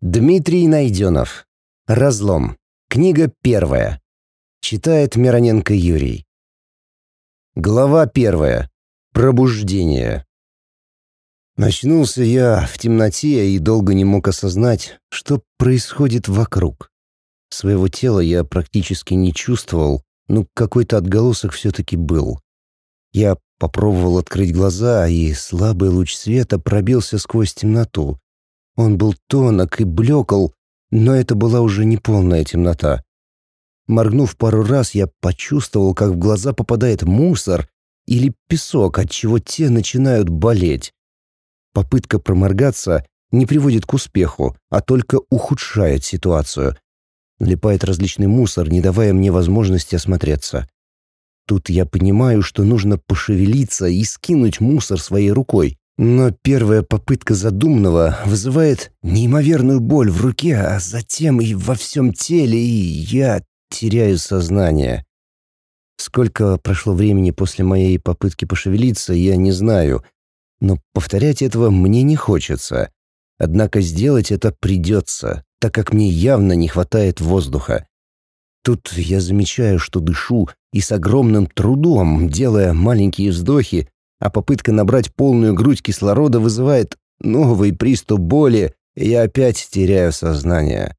Дмитрий Найденов. Разлом. Книга первая. Читает Мироненко Юрий. Глава первая. Пробуждение. Начнулся я в темноте и долго не мог осознать, что происходит вокруг. Своего тела я практически не чувствовал, но какой-то отголосок все-таки был. Я попробовал открыть глаза, и слабый луч света пробился сквозь темноту. Он был тонок и блекл, но это была уже не полная темнота. Моргнув пару раз, я почувствовал, как в глаза попадает мусор или песок, от чего те начинают болеть. Попытка проморгаться не приводит к успеху, а только ухудшает ситуацию. Налипает различный мусор, не давая мне возможности осмотреться. Тут я понимаю, что нужно пошевелиться и скинуть мусор своей рукой. Но первая попытка задуманного вызывает неимоверную боль в руке, а затем и во всем теле, и я теряю сознание. Сколько прошло времени после моей попытки пошевелиться, я не знаю, но повторять этого мне не хочется. Однако сделать это придется, так как мне явно не хватает воздуха. Тут я замечаю, что дышу, и с огромным трудом, делая маленькие вздохи, а попытка набрать полную грудь кислорода вызывает новый приступ боли, и я опять теряю сознание.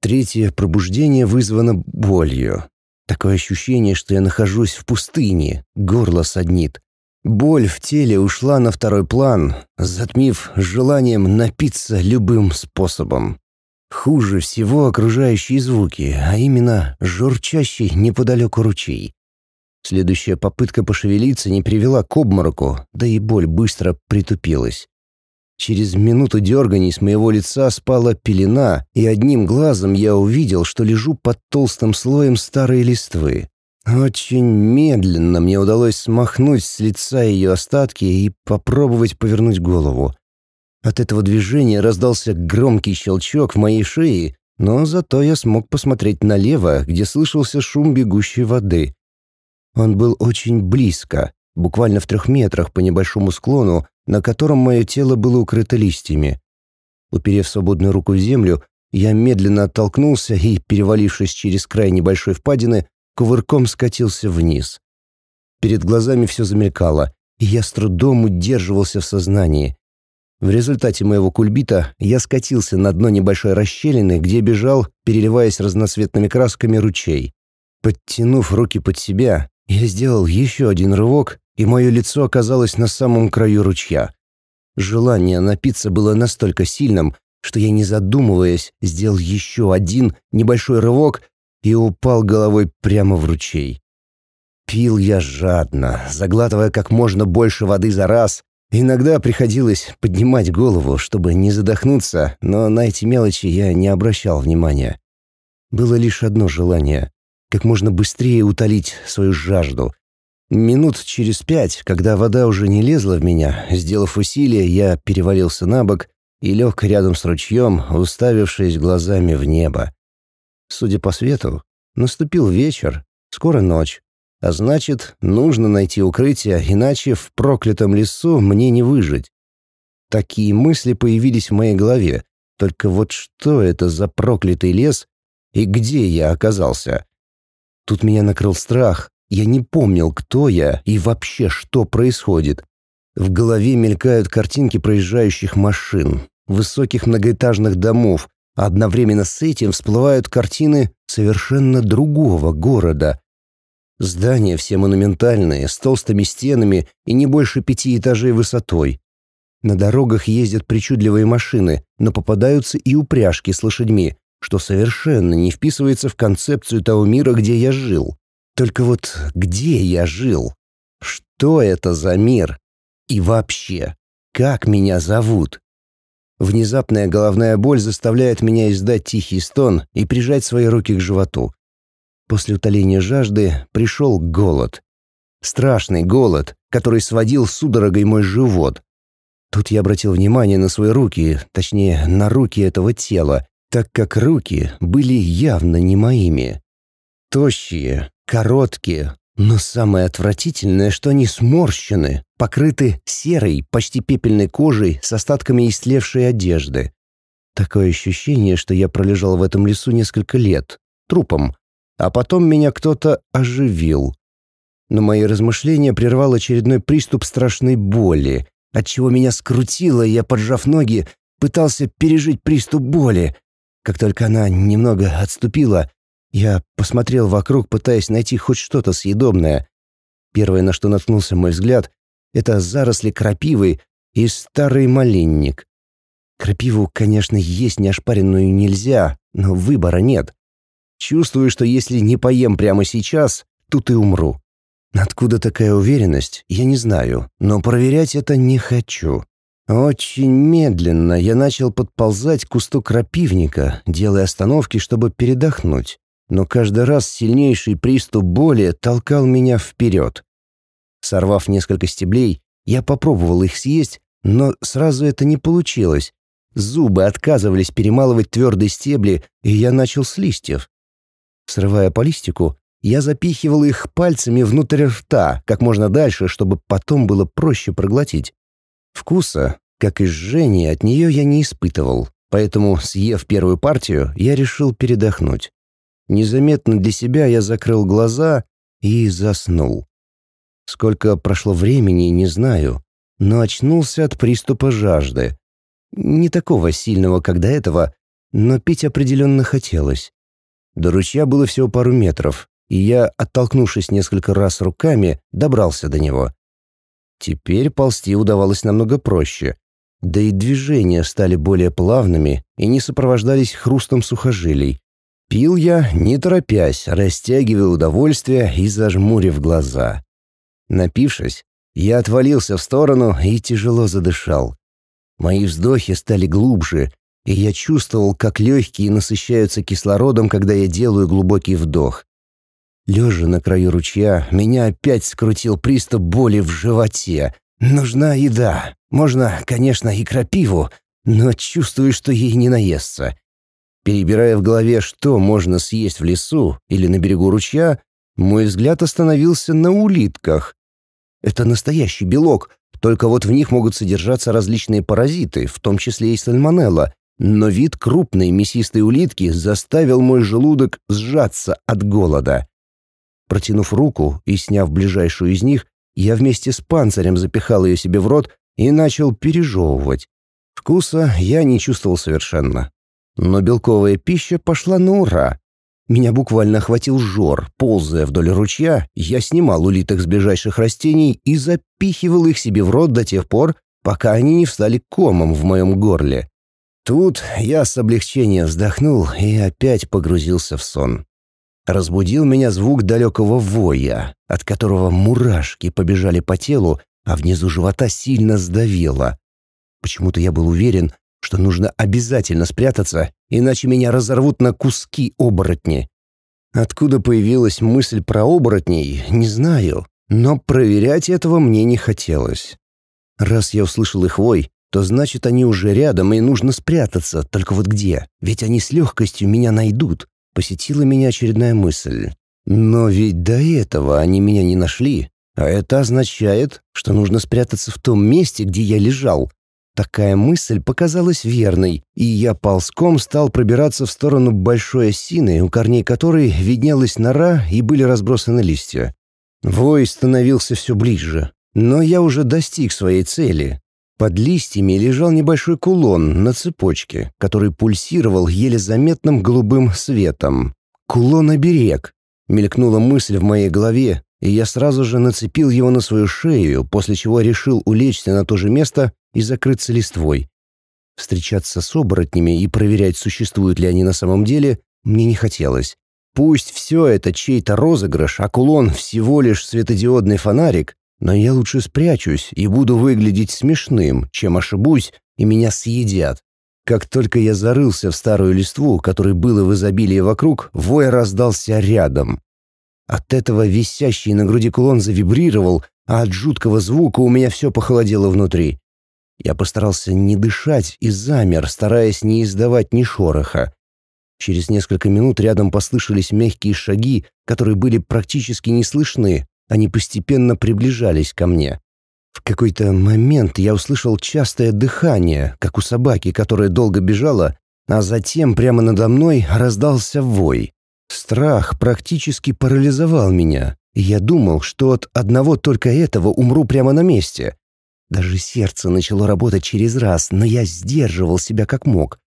Третье пробуждение вызвано болью. Такое ощущение, что я нахожусь в пустыне, горло саднит. Боль в теле ушла на второй план, затмив желанием напиться любым способом. Хуже всего окружающие звуки, а именно журчащий неподалеку ручей. Следующая попытка пошевелиться не привела к обмороку, да и боль быстро притупилась. Через минуту дерганий с моего лица спала пелена, и одним глазом я увидел, что лежу под толстым слоем старой листвы. Очень медленно мне удалось смахнуть с лица ее остатки и попробовать повернуть голову. От этого движения раздался громкий щелчок в моей шее, но зато я смог посмотреть налево, где слышался шум бегущей воды. Он был очень близко, буквально в трех метрах по небольшому склону, на котором мое тело было укрыто листьями. Уперев свободную руку в землю, я медленно оттолкнулся и, перевалившись через край небольшой впадины, кувырком скатился вниз. Перед глазами все замелькало, и я с трудом удерживался в сознании. В результате моего кульбита я скатился на дно небольшой расщелины, где бежал, переливаясь разноцветными красками, ручей. Подтянув руки под себя, я сделал еще один рывок, и мое лицо оказалось на самом краю ручья. Желание напиться было настолько сильным, что я, не задумываясь, сделал еще один небольшой рывок и упал головой прямо в ручей. Пил я жадно, заглатывая как можно больше воды за раз. Иногда приходилось поднимать голову, чтобы не задохнуться, но на эти мелочи я не обращал внимания. Было лишь одно желание как можно быстрее утолить свою жажду. Минут через пять, когда вода уже не лезла в меня, сделав усилие, я перевалился на бок и лег рядом с ручьем, уставившись глазами в небо. Судя по свету, наступил вечер, скоро ночь. А значит, нужно найти укрытие, иначе в проклятом лесу мне не выжить. Такие мысли появились в моей голове. Только вот что это за проклятый лес и где я оказался? Тут меня накрыл страх. Я не помнил, кто я и вообще что происходит. В голове мелькают картинки проезжающих машин, высоких многоэтажных домов, а одновременно с этим всплывают картины совершенно другого города. Здания все монументальные, с толстыми стенами и не больше пяти этажей высотой. На дорогах ездят причудливые машины, но попадаются и упряжки с лошадьми, что совершенно не вписывается в концепцию того мира, где я жил. Только вот где я жил? Что это за мир? И вообще, как меня зовут? Внезапная головная боль заставляет меня издать тихий стон и прижать свои руки к животу. После утоления жажды пришел голод. Страшный голод, который сводил судорогой мой живот. Тут я обратил внимание на свои руки, точнее, на руки этого тела, так как руки были явно не моими. Тощие, короткие, но самое отвратительное, что они сморщены, покрыты серой, почти пепельной кожей с остатками истлевшей одежды. Такое ощущение, что я пролежал в этом лесу несколько лет, трупом, а потом меня кто-то оживил. Но мои размышления прервал очередной приступ страшной боли, отчего меня скрутило, и я, поджав ноги, пытался пережить приступ боли. Как только она немного отступила, я посмотрел вокруг, пытаясь найти хоть что-то съедобное. Первое, на что наткнулся мой взгляд, это заросли крапивы и старый малинник. Крапиву, конечно, есть неошпаренную нельзя, но выбора нет. Чувствую, что если не поем прямо сейчас, тут и умру. Откуда такая уверенность, я не знаю, но проверять это не хочу. Очень медленно я начал подползать к кусту крапивника, делая остановки, чтобы передохнуть. Но каждый раз сильнейший приступ боли толкал меня вперед. Сорвав несколько стеблей, я попробовал их съесть, но сразу это не получилось. Зубы отказывались перемалывать твердые стебли, и я начал с листьев. Срывая по листику, я запихивал их пальцами внутрь рта, как можно дальше, чтобы потом было проще проглотить. Вкуса, как и жжения, от нее я не испытывал, поэтому, съев первую партию, я решил передохнуть. Незаметно для себя я закрыл глаза и заснул. Сколько прошло времени, не знаю, но очнулся от приступа жажды. Не такого сильного, как до этого, но пить определенно хотелось. До ручья было всего пару метров, и я, оттолкнувшись несколько раз руками, добрался до него. Теперь ползти удавалось намного проще, да и движения стали более плавными и не сопровождались хрустом сухожилий. Пил я, не торопясь, растягивая удовольствие и зажмурив глаза. Напившись, я отвалился в сторону и тяжело задышал. Мои вздохи стали глубже, и я чувствовал, как легкие насыщаются кислородом, когда я делаю глубокий вдох. Лежа на краю ручья, меня опять скрутил приступ боли в животе. Нужна еда. Можно, конечно, и крапиву, но чувствую, что ей не наестся. Перебирая в голове, что можно съесть в лесу или на берегу ручья, мой взгляд остановился на улитках. Это настоящий белок, только вот в них могут содержаться различные паразиты, в том числе и сальмонелла, но вид крупной мясистой улитки заставил мой желудок сжаться от голода. Протянув руку и сняв ближайшую из них, я вместе с панцирем запихал ее себе в рот и начал пережевывать. Вкуса я не чувствовал совершенно. Но белковая пища пошла на ура. Меня буквально охватил жор. Ползая вдоль ручья, я снимал улиток с ближайших растений и запихивал их себе в рот до тех пор, пока они не встали комом в моем горле. Тут я с облегчением вздохнул и опять погрузился в сон. Разбудил меня звук далекого воя, от которого мурашки побежали по телу, а внизу живота сильно сдавило. Почему-то я был уверен, что нужно обязательно спрятаться, иначе меня разорвут на куски оборотни. Откуда появилась мысль про оборотней, не знаю, но проверять этого мне не хотелось. Раз я услышал их вой, то значит они уже рядом и нужно спрятаться, только вот где? Ведь они с легкостью меня найдут. Посетила меня очередная мысль. Но ведь до этого они меня не нашли, а это означает, что нужно спрятаться в том месте, где я лежал, Такая мысль показалась верной, и я ползком стал пробираться в сторону большой осины, у корней которой виднелась нора и были разбросаны листья. Вой становился все ближе, но я уже достиг своей цели. Под листьями лежал небольшой кулон на цепочке, который пульсировал еле заметным голубым светом. «Кулон-оберег!» — мелькнула мысль в моей голове, и я сразу же нацепил его на свою шею, после чего решил улечься на то же место и закрыться листвой. Встречаться с оборотнями и проверять, существуют ли они на самом деле, мне не хотелось. Пусть все это чей-то розыгрыш, а кулон всего лишь светодиодный фонарик, но я лучше спрячусь и буду выглядеть смешным, чем ошибусь и меня съедят. Как только я зарылся в старую листву, которой было в изобилии вокруг, вой раздался рядом. От этого висящий на груди кулон завибрировал, а от жуткого звука у меня все похолодело внутри. Я постарался не дышать и замер, стараясь не издавать ни шороха. Через несколько минут рядом послышались мягкие шаги, которые были практически не слышны, они постепенно приближались ко мне. В какой-то момент я услышал частое дыхание, как у собаки, которая долго бежала, А затем прямо надо мной раздался вой. Страх практически парализовал меня, я думал, что от одного только этого умру прямо на месте. Даже сердце начало работать через раз, но я сдерживал себя как мог.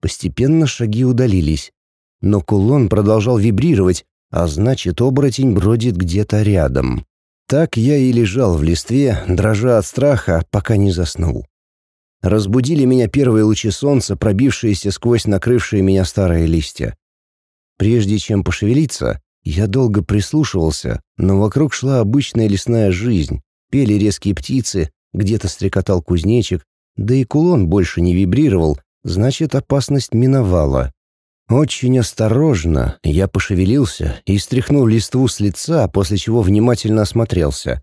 Постепенно шаги удалились, но кулон продолжал вибрировать, а значит, оборотень бродит где-то рядом. Так я и лежал в листве, дрожа от страха, пока не заснул. Разбудили меня первые лучи солнца, пробившиеся сквозь накрывшие меня старые листья. Прежде чем пошевелиться, я долго прислушивался, но вокруг шла обычная лесная жизнь. Пели резкие птицы, где-то стрекотал кузнечик, да и кулон больше не вибрировал, значит, опасность миновала. Очень осторожно я пошевелился и стряхнул листву с лица, после чего внимательно осмотрелся.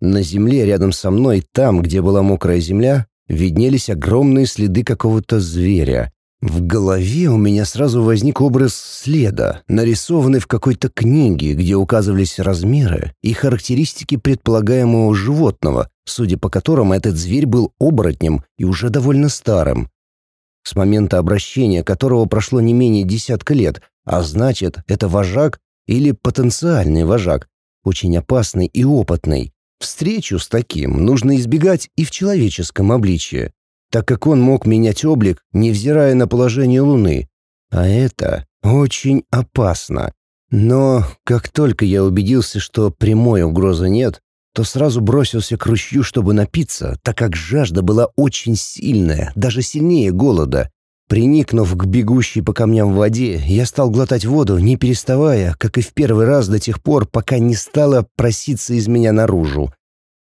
На земле рядом со мной, там, где была мокрая земля, виднелись огромные следы какого-то зверя. В голове у меня сразу возник образ следа, нарисованный в какой-то книге, где указывались размеры и характеристики предполагаемого животного, судя по которым этот зверь был оборотнем и уже довольно старым. С момента обращения которого прошло не менее десятка лет, а значит, это вожак или потенциальный вожак, очень опасный и опытный. Встречу с таким нужно избегать и в человеческом обличье, так как он мог менять облик, невзирая на положение Луны. А это очень опасно. Но как только я убедился, что прямой угрозы нет, то сразу бросился к ручью, чтобы напиться, так как жажда была очень сильная, даже сильнее голода. Приникнув к бегущей по камням воде, я стал глотать воду, не переставая, как и в первый раз до тех пор, пока не стала проситься из меня наружу.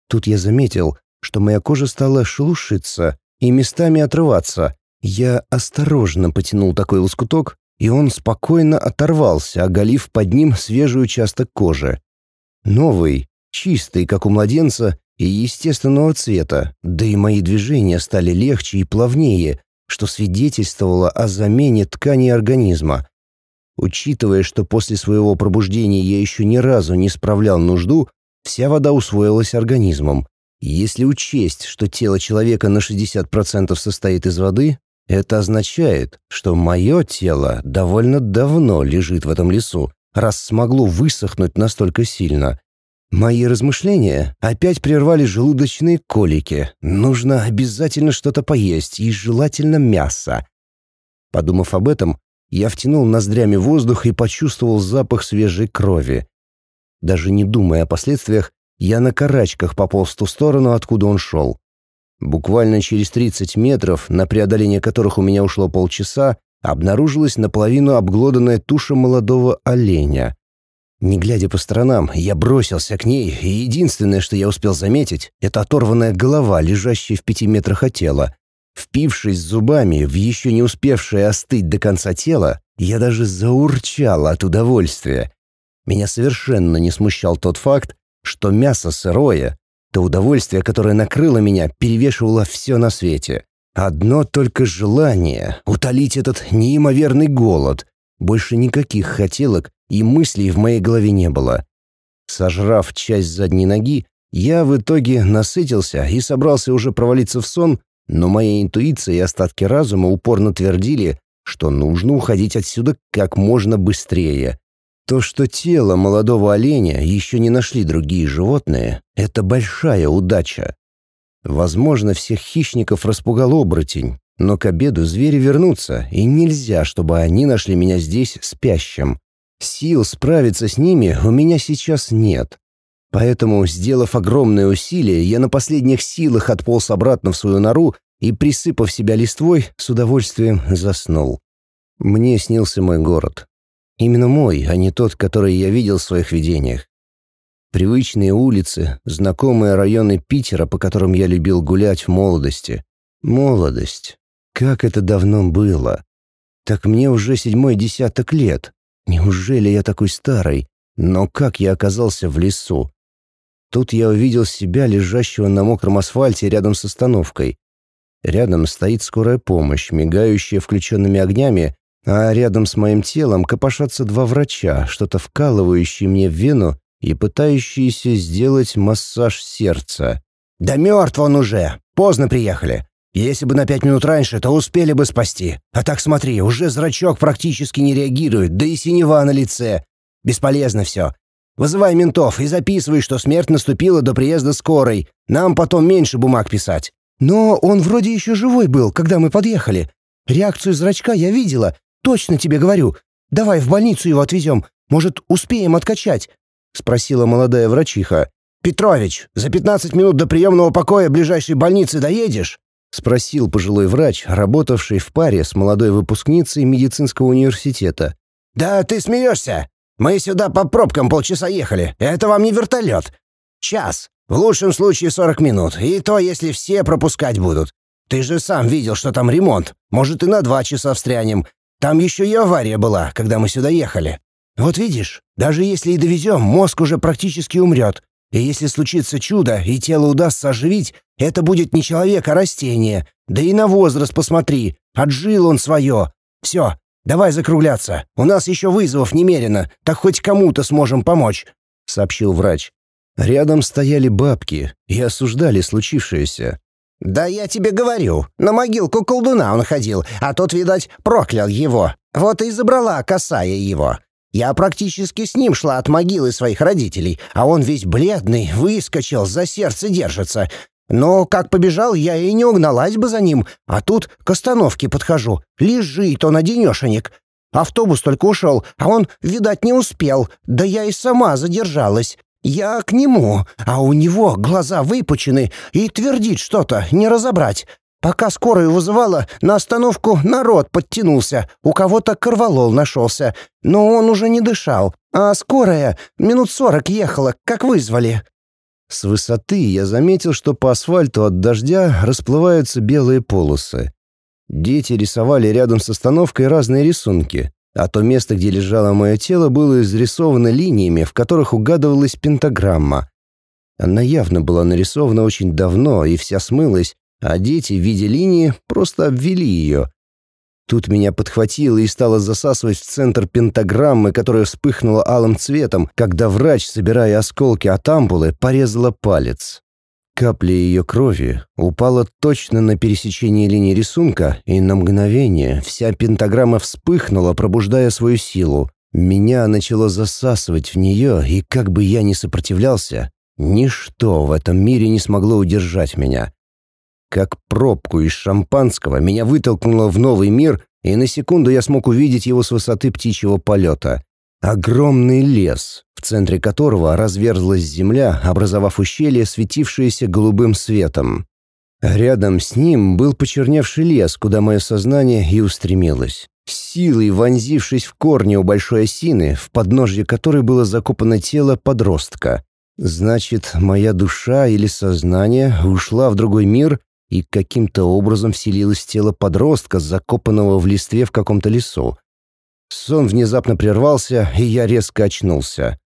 Тут я заметил, что моя кожа стала шелушиться и местами отрываться. Я осторожно потянул такой лоскуток, и он спокойно оторвался, оголив под ним свежий участок кожи. Новый, чистый, как у младенца, и естественного цвета, да и мои движения стали легче и плавнее, что свидетельствовало о замене тканей организма. Учитывая, что после своего пробуждения я еще ни разу не справлял нужду, вся вода усвоилась организмом. Если учесть, что тело человека на 60% состоит из воды, это означает, что мое тело довольно давно лежит в этом лесу, раз смогло высохнуть настолько сильно. Мои размышления опять прервали желудочные колики. Нужно обязательно что-то поесть, и желательно мясо. Подумав об этом, я втянул ноздрями воздух и почувствовал запах свежей крови. Даже не думая о последствиях, я на карачках пополз в ту сторону, откуда он шел. Буквально через 30 метров, на преодоление которых у меня ушло полчаса, обнаружилась наполовину обглоданная туша молодого оленя. Не глядя по сторонам, я бросился к ней, и единственное, что я успел заметить, это оторванная голова, лежащая в пяти метрах от тела. Впившись зубами в еще не успевшее остыть до конца тело, я даже заурчал от удовольствия. Меня совершенно не смущал тот факт, что мясо сырое, то удовольствие, которое накрыло меня, перевешивало все на свете. Одно только желание — утолить этот неимоверный голод. Больше никаких хотелок и мыслей в моей голове не было. Сожрав часть задней ноги, я в итоге насытился и собрался уже провалиться в сон, но моя интуиция и остатки разума упорно твердили, что нужно уходить отсюда как можно быстрее. То, что тело молодого оленя еще не нашли другие животные, это большая удача. Возможно, всех хищников распугал оборотень, но к обеду звери вернутся, и нельзя, чтобы они нашли меня здесь спящим. Сил справиться с ними у меня сейчас нет. Поэтому, сделав огромное усилие, я на последних силах отполз обратно в свою нору и, присыпав себя листвой, с удовольствием заснул. Мне снился мой город. Именно мой, а не тот, который я видел в своих видениях. Привычные улицы, знакомые районы Питера, по которым я любил гулять в молодости. Молодость. Как это давно было. Так мне уже седьмой десяток лет. Неужели я такой старый? Но как я оказался в лесу? Тут я увидел себя, лежащего на мокром асфальте рядом с остановкой. Рядом стоит скорая помощь, мигающая включенными огнями, а рядом с моим телом копошатся два врача, что-то вкалывающие мне в вену и пытающиеся сделать массаж сердца. «Да мертв он уже! Поздно приехали!» Если бы на пять минут раньше, то успели бы спасти. А так смотри, уже зрачок практически не реагирует, да и синева на лице. Бесполезно все. Вызывай ментов и записывай, что смерть наступила до приезда скорой. Нам потом меньше бумаг писать». «Но он вроде еще живой был, когда мы подъехали. Реакцию зрачка я видела. Точно тебе говорю. Давай в больницу его отвезем. Может, успеем откачать?» — спросила молодая врачиха. «Петрович, за 15 минут до приемного покоя ближайшей больницы доедешь?» — спросил пожилой врач, работавший в паре с молодой выпускницей медицинского университета. «Да ты смеешься? Мы сюда по пробкам полчаса ехали. Это вам не вертолет. Час. В лучшем случае 40 минут. И то, если все пропускать будут. Ты же сам видел, что там ремонт. Может, и на два часа встрянем. Там еще и авария была, когда мы сюда ехали. Вот видишь, даже если и довезем, мозг уже практически умрет. И если случится чудо, и тело удастся оживить, это будет не человек, а растение. Да и на возраст посмотри. Отжил он свое. Все, Давай закругляться. У нас еще вызовов немерено, так хоть кому-то сможем помочь», — сообщил врач. Рядом стояли бабки и осуждали случившееся. «Да я тебе говорю, на могилку колдуна он ходил, а тот, видать, проклял его. Вот и забрала косая его. Я практически с ним шла от могилы своих родителей, а он весь бледный, выскочил, за сердце держится. Но как побежал, я и не угналась бы за ним, а тут к остановке подхожу. Лежит он одинешенек. Автобус только ушел, а он, видать, не успел, да я и сама задержалась. Я к нему, а у него глаза выпучены и твердит что-то, не разобрать. Пока скорую вызывала, на остановку народ подтянулся, у кого-то корвалол нашелся, но он уже не дышал, а скорая минут сорок ехала, как вызвали. С высоты я заметил, что по асфальту от дождя расплываются белые полосы. Дети рисовали рядом с остановкой разные рисунки, а то место, где лежало мое тело, было изрисовано линиями, в которых угадывалась пентаграмма. Она явно была нарисована очень давно и вся смылась, а дети в виде линии просто обвели ее. Тут меня подхватило и стало засасывать в центр пентаграммы, которая вспыхнула алым цветом, когда врач, собирая осколки от ампулы, порезала палец. Капля ее крови упала точно на пересечении линии рисунка, и на мгновение вся пентаграмма вспыхнула, пробуждая свою силу. Меня начало засасывать в нее, и как бы я ни сопротивлялся, ничто в этом мире не смогло удержать меня. Как пробку из шампанского меня вытолкнуло в новый мир, и на секунду я смог увидеть его с высоты птичьего полета. Огромный лес, в центре которого разверзлась земля, образовав ущелье, светившееся голубым светом. Рядом с ним был почерневший лес, куда мое сознание и устремилось. Силой вонзившись в корни у большой осины, в подножье которой было закопано тело подростка. Значит, моя душа или сознание ушла в другой мир и каким-то образом вселилось в тело подростка, закопанного в листве в каком-то лесу. Сон внезапно прервался, и я резко очнулся.